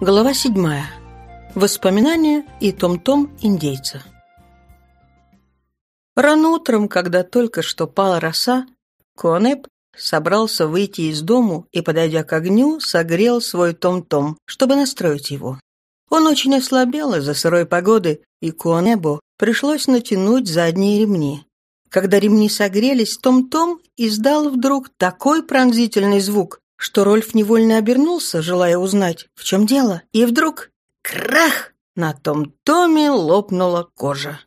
Глава седьмая. Воспоминания и том-том индейца. Рано утром, когда только что пала роса, Конеп собрался выйти из дому и, подойдя к огню, согрел свой том-том, чтобы настроить его. Он очень ослабел из-за сырой погоды, и Конебу пришлось натянуть задние ремни. Когда ремни согрелись, Том-Том издал вдруг такой пронзительный звук, что Рольф невольно обернулся, желая узнать, в чем дело, и вдруг — крах! На том томе лопнула кожа.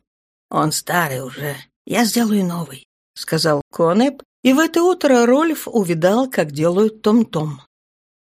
«Он старый уже, я сделаю новый», — сказал Конеп, и в это утро Рольф увидал, как делают том-том.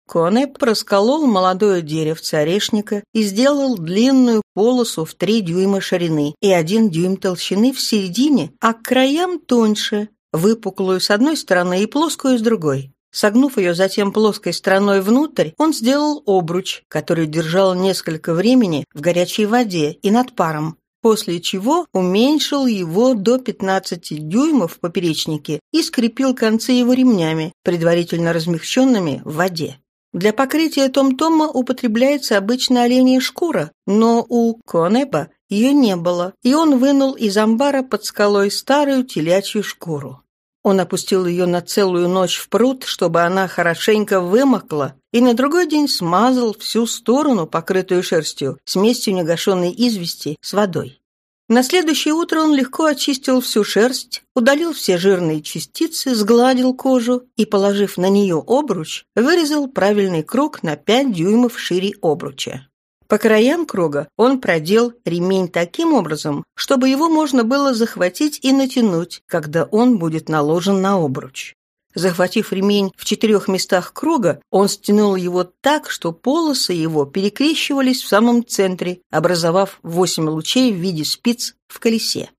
Конеп расколол молодое деревце орешника и сделал длинную полосу в три дюйма ширины и один дюйм толщины в середине, а к краям тоньше, выпуклую с одной стороны и плоскую с другой. Согнув ее затем плоской стороной внутрь, он сделал обруч, который держал несколько времени в горячей воде и над паром, после чего уменьшил его до 15 дюймов в поперечнике и скрепил концы его ремнями, предварительно размягченными в воде. Для покрытия том-тома употребляется обычная оленья шкура, но у Конеба ее не было, и он вынул из амбара под скалой старую телячью шкуру. Он опустил ее на целую ночь в пруд, чтобы она хорошенько вымокла, и на другой день смазал всю сторону, покрытую шерстью, смесью негашенной извести с водой. На следующее утро он легко очистил всю шерсть, удалил все жирные частицы, сгладил кожу и, положив на нее обруч, вырезал правильный круг на 5 дюймов шире обруча. По краям круга он продел ремень таким образом, чтобы его можно было захватить и натянуть, когда он будет наложен на обруч. Захватив ремень в четырех местах круга, он стянул его так, что полосы его перекрещивались в самом центре, образовав восемь лучей в виде спиц в колесе.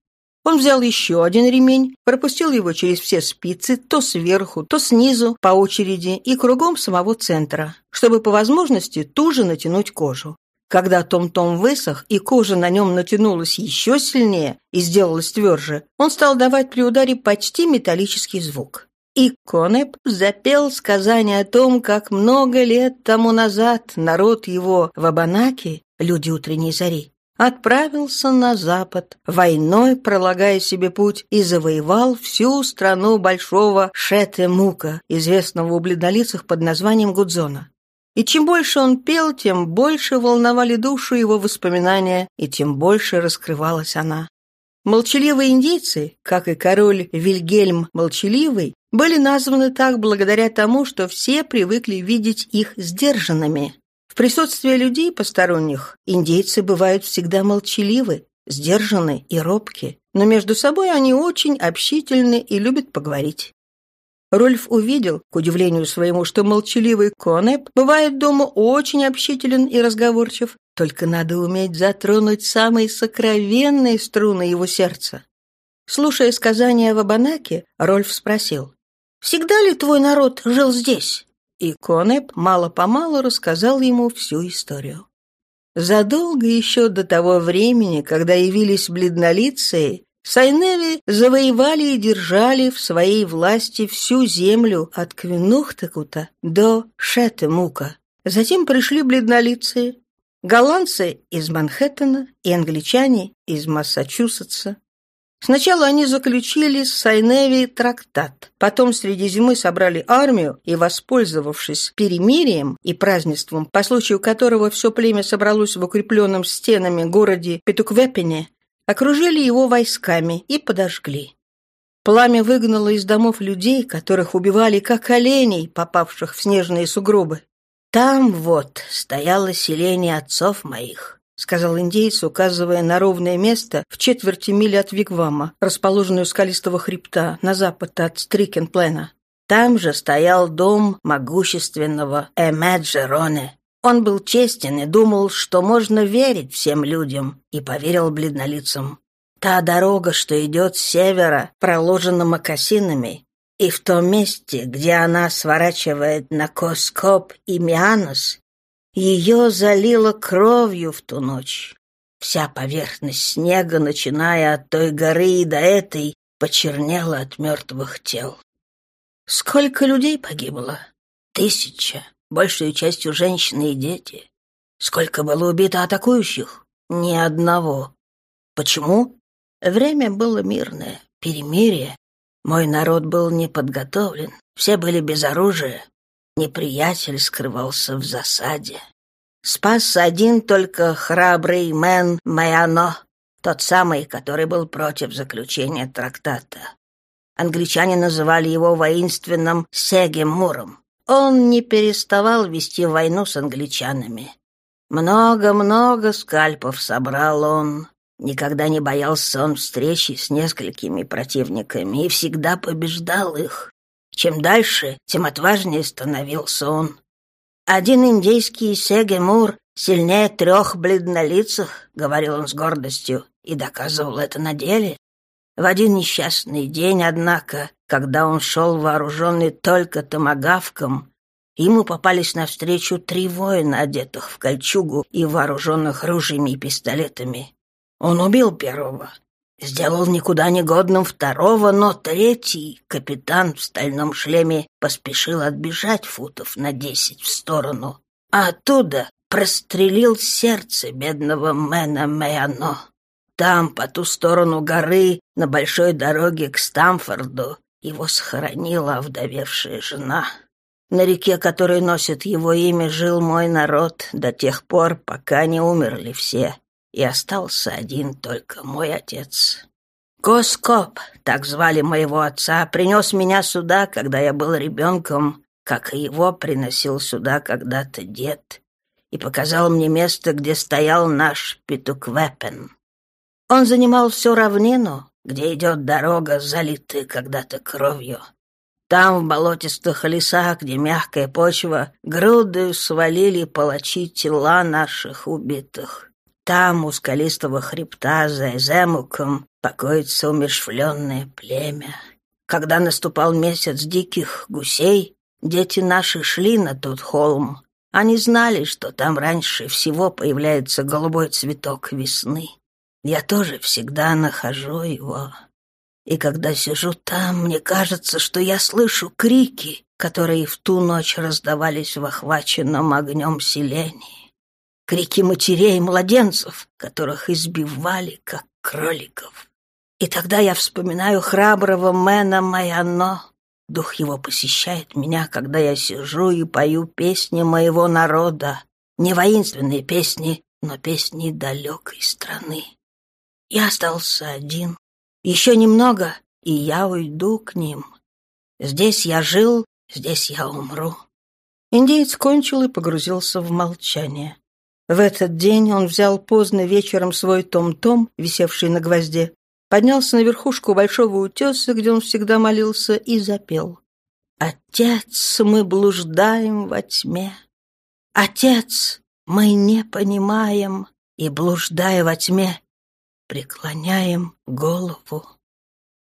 Он взял еще один ремень, пропустил его через все спицы, то сверху, то снизу, по очереди и кругом самого центра, чтобы по возможности туже натянуть кожу. Когда том-том высох и кожа на нем натянулась еще сильнее и сделалась тверже, он стал давать при ударе почти металлический звук. И Конеп запел сказание о том, как много лет тому назад народ его в Абанаке, люди утренней зари, отправился на запад, войной пролагая себе путь, и завоевал всю страну большого Шете-Мука, известного у бледнолицах под названием Гудзона. И чем больше он пел, тем больше волновали душу его воспоминания, и тем больше раскрывалась она. Молчаливые индейцы, как и король Вильгельм Молчаливый, были названы так благодаря тому, что все привыкли видеть их сдержанными. В присутствии людей посторонних индейцы бывают всегда молчаливы, сдержаны и робки, но между собой они очень общительны и любят поговорить. Рольф увидел, к удивлению своему, что молчаливый Конеп бывает дома очень общителен и разговорчив, только надо уметь затронуть самые сокровенные струны его сердца. Слушая сказания в Абанаке, Рольф спросил, «Всегда ли твой народ жил здесь?» И Конеп мало-помалу рассказал ему всю историю. Задолго еще до того времени, когда явились бледнолицые, Сайневи завоевали и держали в своей власти всю землю от Квинухтакута до Шетемука. Затем пришли бледнолицые, голландцы из Манхэттена и англичане из Массачусетса. Сначала они заключили с Сайневи трактат, потом среди зимы собрали армию и, воспользовавшись перемирием и празднеством, по случаю которого все племя собралось в укрепленном стенами городе Петуквепене, окружили его войсками и подожгли. Пламя выгнало из домов людей, которых убивали как оленей, попавших в снежные сугробы. «Там вот стояло селение отцов моих», — сказал индейец, указывая на ровное место в четверти мили от Вигвама, расположенную скалистого хребта на запад от Стрикенплена. Там же стоял дом могущественного Эмеджероне, он был честен и думал, что можно верить всем людям, и поверил бледнолицам. Та дорога, что идет с севера, проложена мокасинами, и в том месте, где она сворачивает на Коскоп и Мианос, ее залило кровью в ту ночь. Вся поверхность снега, начиная от той горы и до этой, почернела от мертвых тел. Сколько людей погибло? Тысяча большей частью женщины и дети. Сколько было убито атакующих? Ни одного. Почему? Время было мирное, перемирие. Мой народ был не подготовлен, все были без оружия. Неприятель скрывался в засаде. Спасся один только храбрый Мэн Майано, тот самый, который был против заключения трактата. Англичане называли его воинственным Сегемуром. Он не переставал вести войну с англичанами. Много-много скальпов собрал он. Никогда не боялся он встречи с несколькими противниками и всегда побеждал их. Чем дальше, тем отважнее становился он. Один индейский Сегемур сильнее трех бледнолицых, говорил он с гордостью, и доказывал это на деле. В один несчастный день, однако, когда он шел вооруженный только томагавком, ему попались навстречу три воина, одетых в кольчугу и вооруженных ружьями и пистолетами. Он убил первого, сделал никуда негодным второго, но третий, капитан в стальном шлеме, поспешил отбежать футов на десять в сторону, а оттуда прострелил сердце бедного Мэна Мэяно. Там, по ту сторону горы, на большой дороге к Стамфорду, его схоронила овдовевшая жена. На реке, которая носит его имя, жил мой народ до тех пор, пока не умерли все, и остался один только мой отец. Коскоп, так звали моего отца, принес меня сюда, когда я был ребенком, как и его приносил сюда когда-то дед, и показал мне место, где стоял наш Петуквепен. Он занимал всю равнину, где идет дорога, залитая когда-то кровью. Там, в болотистых лесах, где мягкая почва, груды свалили палачи тела наших убитых. Там, у скалистого хребта, за Эземуком, покоится умершвленное племя. Когда наступал месяц диких гусей, дети наши шли на тот холм. Они знали, что там раньше всего появляется голубой цветок весны. Я тоже всегда нахожу его. И когда сижу там, мне кажется, что я слышу крики, которые в ту ночь раздавались в охваченном огнем селении. Крики матерей и младенцев, которых избивали, как кроликов. И тогда я вспоминаю храброго Мэна Майано. Дух его посещает меня, когда я сижу и пою песни моего народа. Не воинственные песни, но песни далекой страны. Я остался один. Еще немного, и я уйду к ним. Здесь я жил, здесь я умру. Индеец кончил и погрузился в молчание. В этот день он взял поздно вечером свой том-том, висевший на гвозде, поднялся на верхушку большого утеса, где он всегда молился, и запел. «Отец, мы блуждаем во тьме. Отец, мы не понимаем, и, блуждая во тьме, преклоняем голову